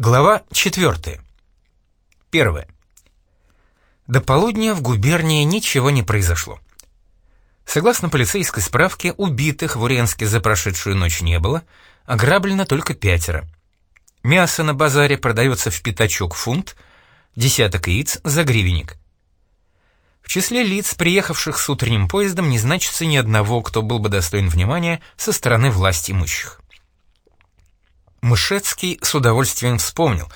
Глава 4. Первое. До полудня в губернии ничего не произошло. Согласно полицейской справке, убитых в Уренске за прошедшую ночь не было, ограблено только пятеро. Мясо на базаре продается в пятачок фунт, десяток яиц за гривенник. В числе лиц, приехавших с утренним поездом, не значится ни одного, кто был бы достоин внимания со стороны власть имущих. Мышецкий с удовольствием вспомнил.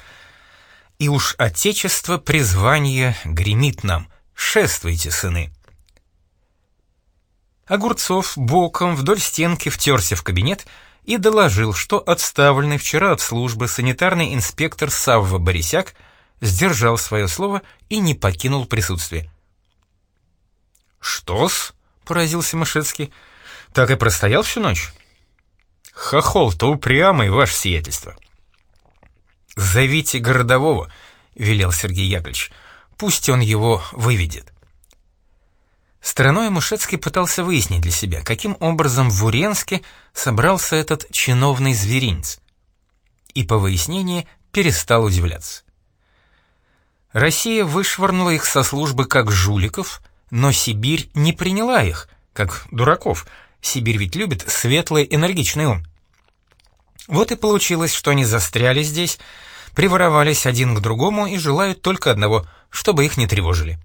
«И уж отечество призвание гремит нам. Шествуйте, сыны!» Огурцов боком вдоль стенки втерся в кабинет и доложил, что отставленный вчера от службы санитарный инспектор Савва Борисяк сдержал свое слово и не покинул присутствие. «Что-с?» — поразился Мышецкий. «Так и простоял всю ночь?» Хохол-то упрямый, ваше сиятельство. «Зовите городового», — велел Сергей Яковлевич. «Пусть он его выведет». Стороной Мушецкий пытался выяснить для себя, каким образом в Уренске собрался этот чиновный зверинец. И по выяснении перестал удивляться. Россия вышвырнула их со службы как жуликов, но Сибирь не приняла их, как дураков. Сибирь ведь любит светлый, энергичный ум. Вот и получилось, что они застряли здесь, приворовались один к другому и желают только одного, чтобы их не тревожили.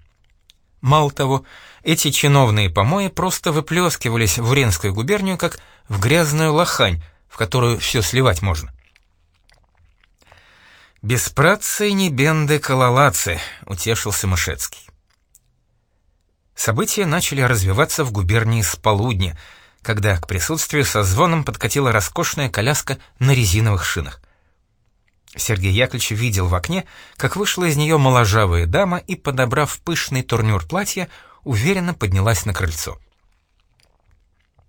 Мало того, эти чиновные помои просто выплескивались в Уренскую губернию, как в грязную лохань, в которую все сливать можно. «Без працы не бенды кололацы», — утешился Мышецкий. События начали развиваться в губернии с полудня — когда к присутствию со звоном подкатила роскошная коляска на резиновых шинах. Сергей Яковлевич видел в окне, как вышла из нее моложавая дама и, подобрав пышный турнюр платья, уверенно поднялась на крыльцо.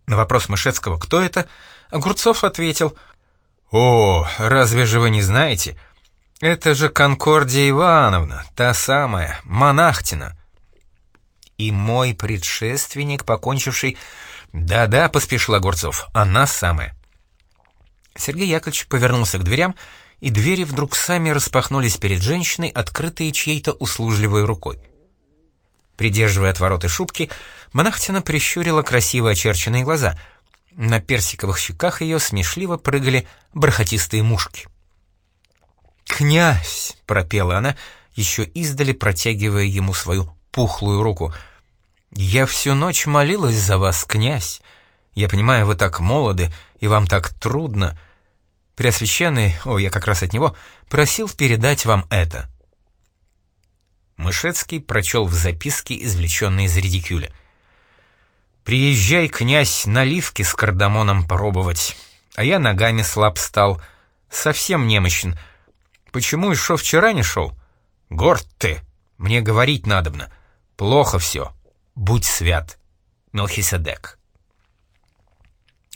На вопрос Мышецкого «Кто это?» Огурцов ответил «О, разве же вы не знаете? Это же Конкордия Ивановна, та самая, монахтина». И мой предшественник, покончивший «Да-да», — поспешил Огурцов, — «она самая». Сергей Яковлевич повернулся к дверям, и двери вдруг сами распахнулись перед женщиной, открытые чьей-то услужливой рукой. Придерживая отвороты шубки, монахтина прищурила красиво очерченные глаза. На персиковых щеках ее смешливо прыгали бархатистые мушки. «Князь!» — пропела она, еще издали протягивая ему свою пухлую руку — «Я всю ночь молилась за вас, князь. Я понимаю, вы так молоды, и вам так трудно. Преосвященный, о, я как раз от него, просил передать вам это». Мышецкий прочел в записке, извлеченной из редикюля. «Приезжай, князь, наливки с кардамоном пробовать, а я ногами слаб стал, совсем немощен. Почему еще вчера не шел? Горд ты, мне говорить надобно, плохо все». «Будь свят, Мелхиседек».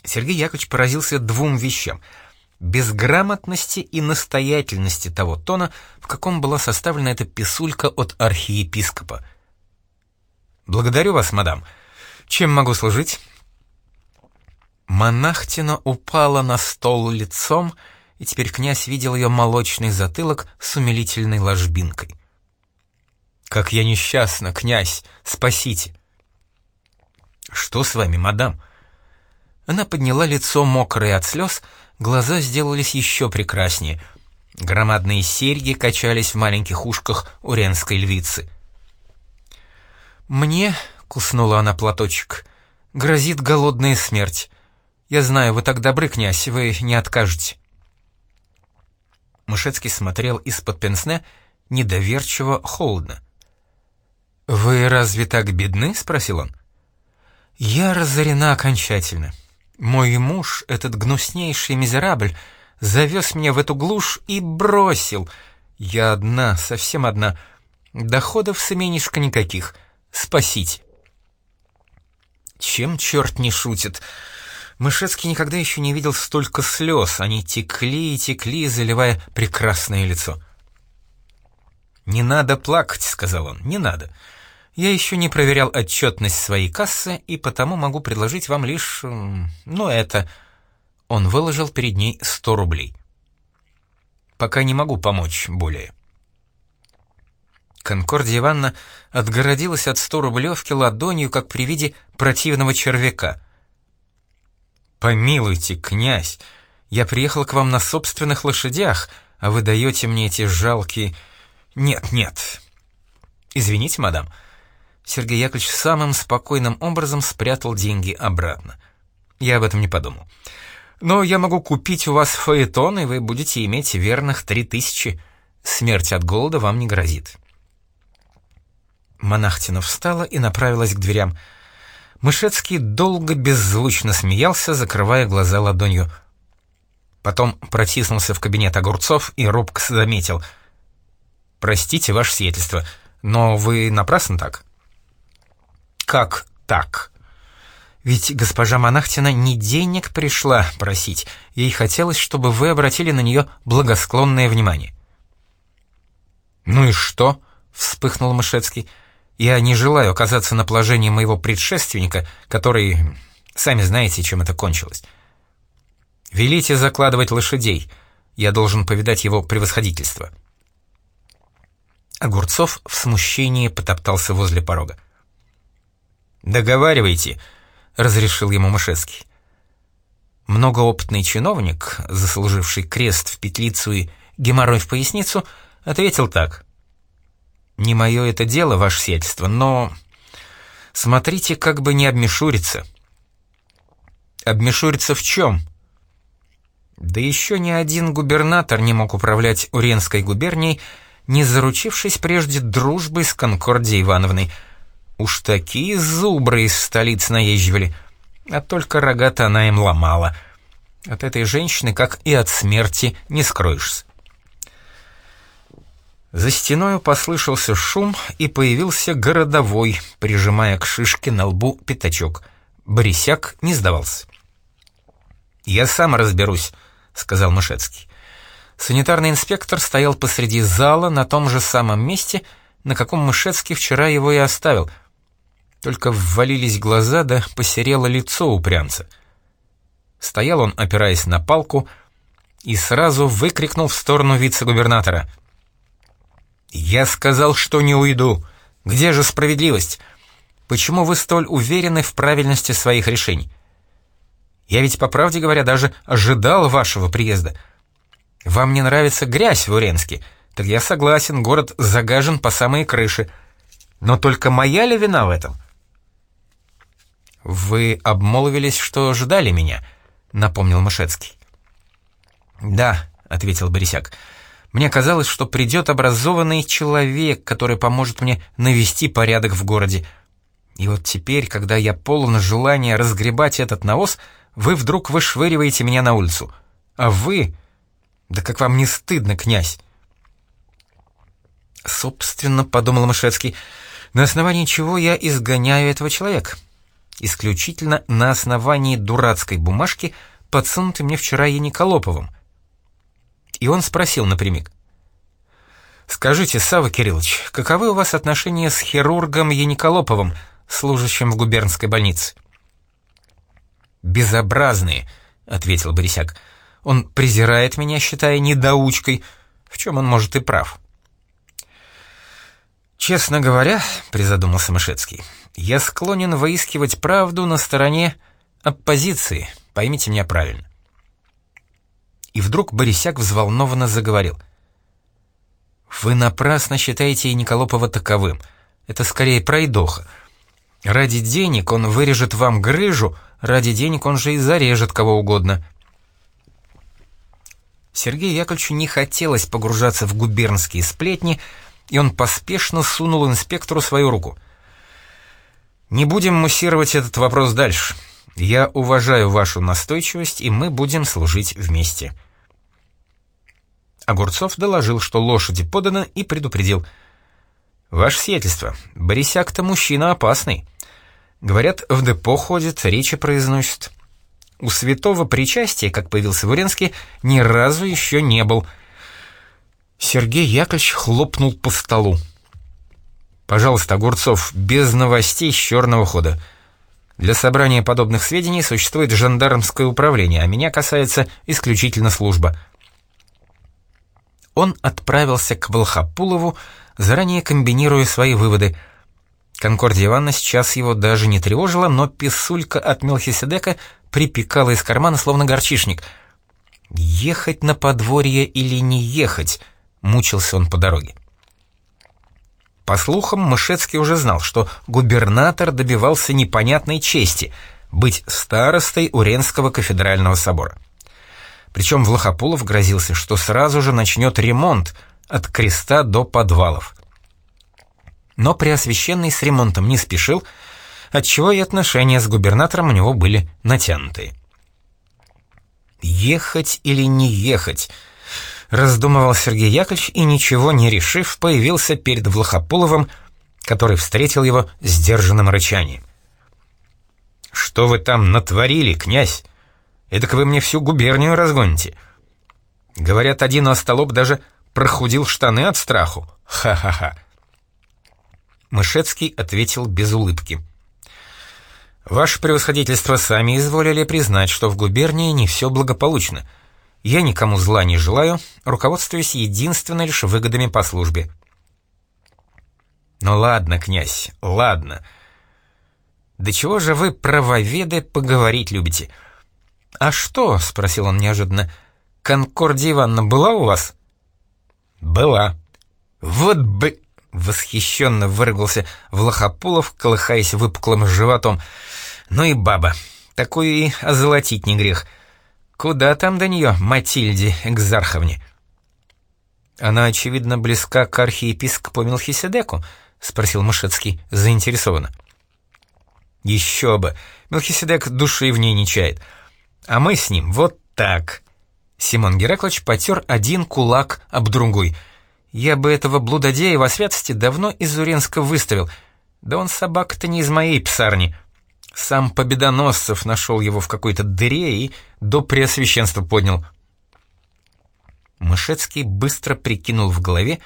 Сергей Яковлевич поразился двум вещам — безграмотности и настоятельности того тона, в каком была составлена эта писулька от архиепископа. «Благодарю вас, мадам. Чем могу служить?» Монахтина упала на стол лицом, и теперь князь видел ее молочный затылок с умилительной ложбинкой. «Как я несчастна, князь! Спасите!» «Что с вами, мадам?» Она подняла лицо мокрое от слез, глаза сделались еще прекраснее. Громадные серьги качались в маленьких ушках уренской львицы. «Мне», — куснула она платочек, — «грозит голодная смерть. Я знаю, вы так добры, князь, вы не откажете». Мышецкий смотрел из-под пенсне недоверчиво, холодно. «Вы разве так бедны?» — спросил он. «Я разорена окончательно. Мой муж, этот гнуснейший мизерабль, завез меня в эту глушь и бросил. Я одна, совсем одна. Доходов с именишка никаких. Спасите». Чем черт не шутит? Мышецкий никогда еще не видел столько слез. Они текли и текли, заливая прекрасное лицо. «Не надо плакать», — сказал он, — «не надо. Я еще не проверял отчетность своей кассы, и потому могу предложить вам лишь... ну, это...» Он выложил перед ней сто рублей. пока не могу помочь более». Конкордия Ивановна отгородилась от сто рублевки ладонью, как при виде противного червяка. «Помилуйте, князь, я приехал к вам на собственных лошадях, а вы даете мне эти жалкие... Нет, нет. Извините, мадам». Сергей Яковлевич самым спокойным образом спрятал деньги обратно. Я об этом не подумал. Но я могу купить у вас фаэтон, и вы будете иметь верных три тысячи. Смерть от голода вам не грозит. Монахтина встала и направилась к дверям. Мышецкий долго беззвучно смеялся, закрывая глаза ладонью. Потом протиснулся в кабинет огурцов и робко заметил. «Простите, ваше сиятельство, но вы напрасно так?» «Как так?» «Ведь госпожа Монахтина не денег пришла просить, ей хотелось, чтобы вы обратили на нее благосклонное внимание». «Ну и что?» — вспыхнул Мышецкий. Я не желаю оказаться на положении моего предшественника, который... Сами знаете, чем это кончилось. Велите закладывать лошадей. Я должен повидать его превосходительство». Огурцов в смущении потоптался возле порога. «Договаривайте», — разрешил ему Мышецкий. Многоопытный чиновник, заслуживший крест в петлицу и геморрой в поясницу, ответил так. Не мое это дело, ваше сиятельство, но... Смотрите, как бы не обмешуриться. Обмешуриться в чем? Да еще ни один губернатор не мог управлять Уренской губернией, не заручившись прежде дружбой с Конкордией Ивановной. Уж такие зубры из столиц наезживали, а только рога-то она им ломала. От этой женщины, как и от смерти, не скроешься. За стеною послышался шум, и появился городовой, прижимая к шишке на лбу пятачок. Борисяк не сдавался. «Я сам разберусь», — сказал Мышецкий. Санитарный инспектор стоял посреди зала на том же самом месте, на каком Мышецкий вчера его и оставил. Только ввалились глаза, да посерело лицо упрямца. Стоял он, опираясь на палку, и сразу выкрикнул в сторону вице-губернатора — «Я сказал, что не уйду. Где же справедливость? Почему вы столь уверены в правильности своих решений? Я ведь, по правде говоря, даже ожидал вашего приезда. Вам не нравится грязь в Уренске? Так я согласен, город загажен по самые крыши. Но только моя ли вина в этом?» «Вы обмолвились, что ждали меня», — напомнил Мышецкий. «Да», — ответил Борисяк, — мне казалось, что придет образованный человек, который поможет мне навести порядок в городе. И вот теперь, когда я полон желания разгребать этот навоз, вы вдруг вышвыриваете меня на улицу. А вы... Да как вам не стыдно, князь? Собственно, подумал Мышецкий, на основании чего я изгоняю этого человека? Исключительно на основании дурацкой бумажки, подсунутой мне вчера Яниколоповым — и он спросил напрямик. «Скажите, Сава Кириллович, каковы у вас отношения с хирургом Яниколоповым, служащим в губернской больнице?» «Безобразные», — ответил Борисяк. «Он презирает меня, считая недоучкой, в чем он может и прав». «Честно говоря», — призадумался Мышецкий, — «я склонен выискивать правду на стороне оппозиции, поймите меня правильно и вдруг Борисяк взволнованно заговорил. «Вы напрасно считаете Николопова таковым. Это скорее пройдоха. Ради денег он вырежет вам грыжу, ради денег он же и зарежет кого угодно». Сергею Яковлевичу не хотелось погружаться в губернские сплетни, и он поспешно сунул инспектору свою руку. «Не будем муссировать этот вопрос дальше. Я уважаю вашу настойчивость, и мы будем служить вместе». Огурцов доложил, что лошади поданы, и предупредил. «Ваше сиятельство, Борисяк-то мужчина опасный. Говорят, в депо ходит, речи произносит. У святого причастия, как появился в Уренске, ни разу еще не был». Сергей Яковлевич хлопнул по столу. «Пожалуйста, Огурцов, без новостей с черного хода. Для собрания подобных сведений существует жандармское управление, а меня касается исключительно служба». он отправился к Волхопулову, заранее комбинируя свои выводы. Конкордия Ивановна сейчас его даже не тревожила, но писулька от Мелхиседека припекала из кармана, словно горчишник. «Ехать на подворье или не ехать?» — мучился он по дороге. По слухам, Мышецкий уже знал, что губернатор добивался непонятной чести — быть старостой Уренского кафедрального собора. Причем Влахополов грозился, что сразу же начнет ремонт от креста до подвалов. Но Преосвященный с ремонтом не спешил, отчего и отношения с губернатором у него были натянутые. «Ехать или не ехать?» — раздумывал Сергей Яковлевич и, ничего не решив, появился перед Влахополовым, который встретил его сдержанным рычанием. «Что вы там натворили, князь? Эдак вы мне всю губернию разгоните. Говорят, один остолоп даже прохудил штаны от страху. Ха-ха-ха. Мышецкий ответил без улыбки. «Ваше превосходительство сами изволили признать, что в губернии не все благополучно. Я никому зла не желаю, руководствуюсь единственно лишь выгодами по службе». «Ну ладно, князь, ладно. Да чего же вы, правоведы, поговорить любите?» «А что?» — спросил он неожиданно. «Конкордия Ивановна была у вас?» «Была». «Вот бы...» — восхищенно выругался Влахопулов, колыхаясь выпуклым животом. «Ну и баба. Такую и озолотить не грех. Куда там до нее, Матильде Экзарховне?» «Она, очевидно, близка к архиепископу Мелхиседеку?» — спросил Мышецкий заинтересованно. «Еще бы! Мелхиседек души в ней не чает. А мы с ним вот так. Симон Гераклович потер один кулак об другой. Я бы этого блудодея во святости давно из Уренска выставил. Да он собака-то не из моей псарни. Сам Победоносцев нашел его в какой-то дыре и до преосвященства поднял. Мышецкий быстро прикинул в голове,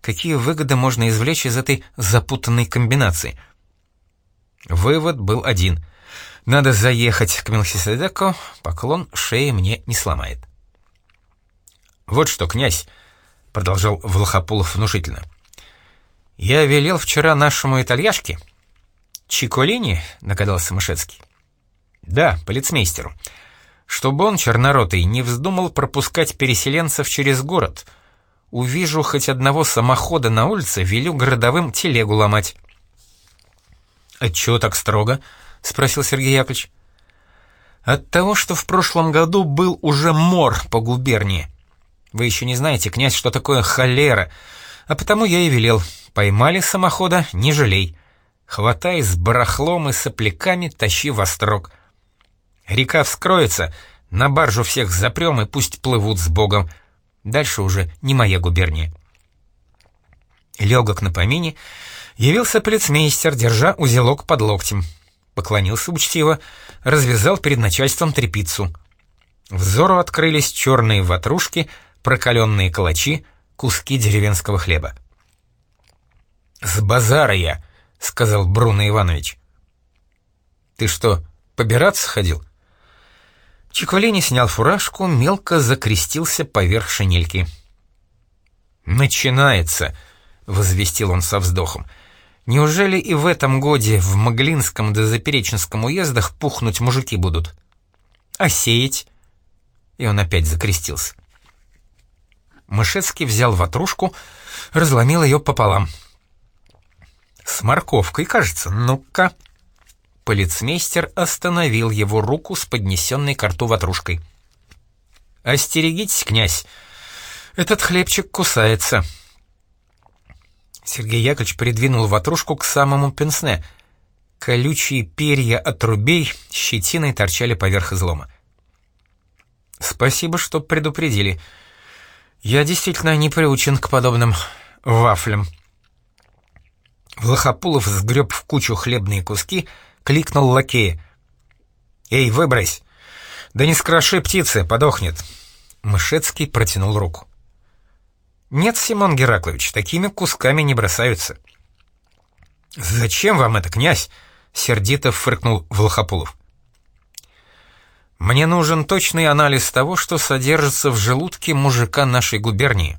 какие выгоды можно извлечь из этой запутанной комбинации. Вывод был один — надо заехать к Мелхиседеку, поклон шеи мне не сломает. «Вот что, князь», — продолжал Влахопулов внушительно, — «я велел вчера нашему итальяшке...» «Чиколини?» — догадался Мышецкий. «Да, полицмейстеру. Чтобы он, черноротый, не вздумал пропускать переселенцев через город. Увижу хоть одного самохода на улице, велю городовым телегу ломать». «Отчего так строго?» — спросил Сергей Яковлевич. «От того, что в прошлом году был уже мор по губернии. Вы еще не знаете, князь, что такое холера, а потому я и велел. Поймали самохода, не жалей. Хватай с барахлом и сопляками, тащи во строк. Река вскроется, на баржу всех запрем и пусть плывут с Богом. Дальше уже не моя губерния». Легок на помине, явился полицмейстер, держа узелок под локтем поклонился учтиво, развязал перед начальством трепицу. Взору открылись черные ватрушки, прокаленные калачи, куски деревенского хлеба. «С базара я», — сказал Бруно Иванович. «Ты что, побираться ходил?» Чиколини снял фуражку, мелко закрестился поверх шинельки. «Начинается», — возвестил он со вздохом. Неужели и в этом годе в Маглинском да Запереченском уездах пухнуть мужики будут? А сеять? И он опять закрестился. Мышецкий взял ватрушку, разломил ее пополам. «С морковкой, кажется. Ну-ка». Полицмейстер остановил его руку с поднесенной к рту ватрушкой. «Остерегитесь, князь, этот хлебчик кусается». Сергей Яковлевич придвинул ватрушку к самому пенсне. Колючие перья от рубей щетиной торчали поверх излома. «Спасибо, что предупредили. Я действительно не приучен к подобным вафлям». Влахопулов сгреб в кучу хлебные куски, кликнул лакея. «Эй, выбрось! Да не скроши птицы, подохнет!» Мышецкий протянул руку. «Нет, Симон Гераклович, такими кусками не бросаются». «Зачем вам это, князь?» — сердито фыркнул Волхопулов. «Мне нужен точный анализ того, что содержится в желудке мужика нашей губернии.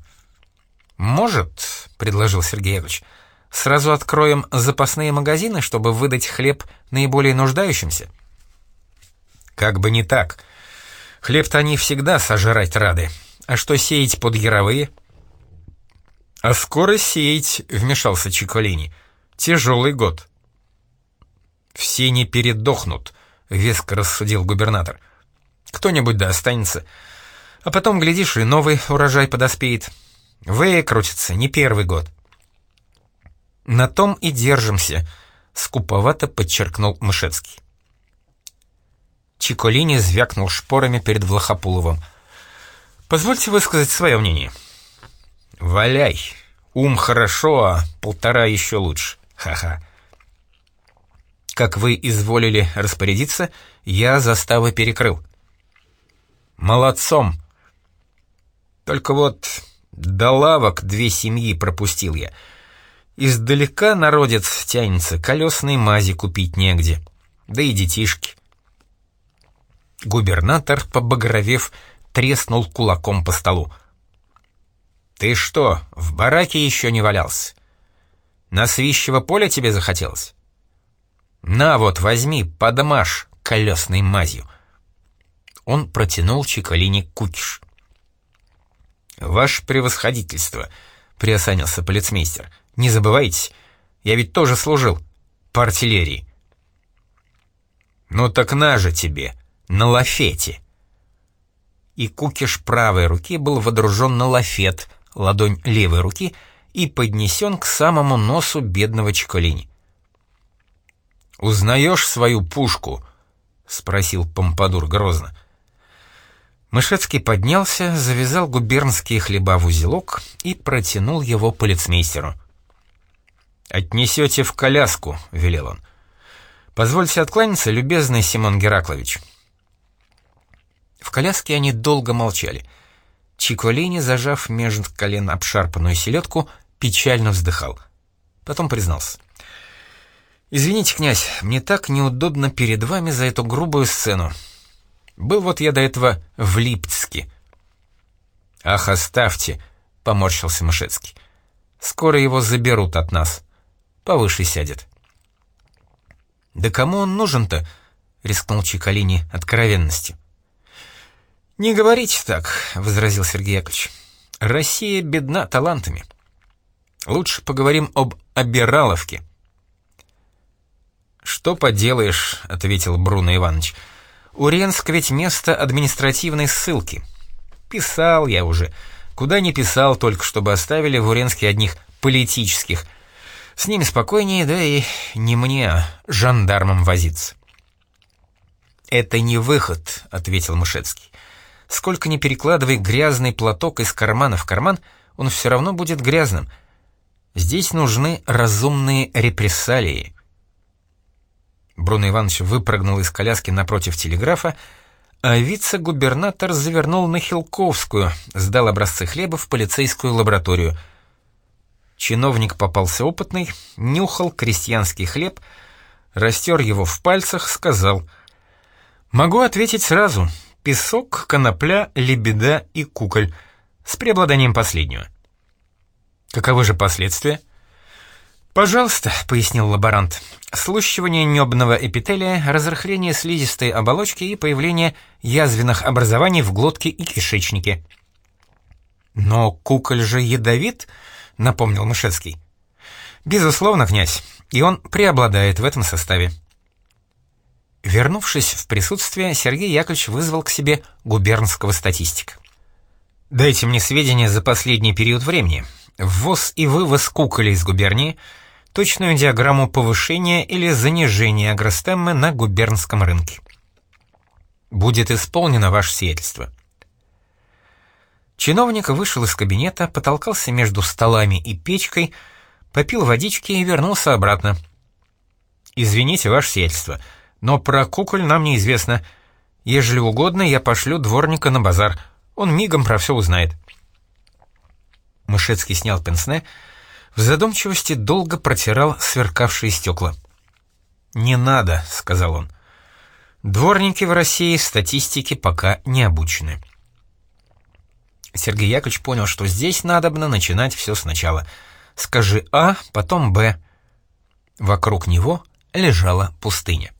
«Может», — предложил Сергей Яковлевич, — «сразу откроем запасные магазины, чтобы выдать хлеб наиболее нуждающимся?» «Как бы не так. Хлеб-то они всегда сожрать рады. А что сеять под яровые?» «А скоро сеять», — вмешался Чиколини. «Тяжелый год». «Все не передохнут», — веско рассудил губернатор. «Кто-нибудь да останется. А потом, глядишь, и новый урожай подоспеет. Выкрутится, не первый год». «На том и держимся», — скуповато подчеркнул Мышецкий. Чиколини звякнул шпорами перед Влахопуловым. «Позвольте высказать свое мнение». «Валяй! Ум хорошо, а полтора еще лучше. Ха-ха». Как вы изволили распорядиться, я заставы перекрыл. Молодцом. Только вот до лавок две семьи пропустил я. Издалека народец тянется, колесной мази купить негде. Да и детишки. Губернатор, побагровев, треснул кулаком по столу. «Ты что, в бараке еще не валялся? На свищего поля тебе захотелось?» «На вот, возьми, подмажь колесной мазью». Он протянул Чикалине кукиш. «Ваше превосходительство», — приосанился полицмейстер, — «не забывайте, я ведь тоже служил по артиллерии». «Ну так на же тебе, на лафете». И кукиш правой руки был водружен на лафет, ладонь левой руки, и поднесен к самому носу бедного Чикалини. «Узнаешь свою пушку?» — спросил Помпадур грозно. Мышецкий поднялся, завязал губернские хлеба в узелок и протянул его полицмейстеру. «Отнесете в коляску», — велел он. «Позвольте откланяться, любезный Симон Гераклович». В коляске они долго молчали. Чиколини, зажав между колен обшарпанную селедку, печально вздыхал. Потом признался. «Извините, князь, мне так неудобно перед вами за эту грубую сцену. Был вот я до этого в Липцке». «Ах, оставьте», — поморщился Мышецкий. «Скоро его заберут от нас. Повыше сядет». «Да кому он нужен-то?» — рискнул Чикалини откровенностью. «Не говорите так», — возразил Сергей Яковлевич. «Россия бедна талантами. Лучше поговорим об Обираловке». «Что поделаешь», — ответил Бруно Иванович. «Уренск ведь место административной ссылки. Писал я уже. Куда не писал, только чтобы оставили в Уренске одних политических. С ними спокойнее, да и не мне, а жандармам возиться». «Это не выход», — ответил Мышецкий. «Сколько ни перекладывай грязный платок из кармана в карман, он все равно будет грязным. Здесь нужны разумные репрессалии». Бруно Иванович выпрыгнул из коляски напротив телеграфа, а вице-губернатор завернул на Хилковскую, сдал образцы хлеба в полицейскую лабораторию. Чиновник попался опытный, нюхал крестьянский хлеб, растер его в пальцах, сказал «Могу ответить сразу. Песок, конопля, лебеда и куколь, с преобладанием последнего». «Каковы же последствия?» «Пожалуйста», — пояснил лаборант, — «слущивание небного эпителия, разрыхление слизистой оболочки и появление язвенных образований в глотке и кишечнике». «Но куколь же ядовит», — напомнил Мышецкий. «Безусловно, князь, и он преобладает в этом составе». Вернувшись в присутствие, Сергей Яковлевич вызвал к себе губернского статистика. «Дайте мне сведения за последний период времени. Ввоз и вывоз куколей из губернии — точную диаграмму повышения или занижения агростеммы на губернском рынке. Будет исполнено ваше сиятельство. Чиновник вышел из кабинета, потолкался между столами и печкой, попил водички и вернулся обратно. «Извините, ваше сиятельство, но про куколь нам неизвестно. Ежели угодно, я пошлю дворника на базар. Он мигом про все узнает». Мышецкий снял пенсне, в задумчивости долго протирал сверкавшие стекла. «Не надо», — сказал он. «Дворники в России статистике пока не обучены». Сергей Яковлевич понял, что здесь надобно начинать все сначала. Скажи А, потом Б. Вокруг него лежала пустыня.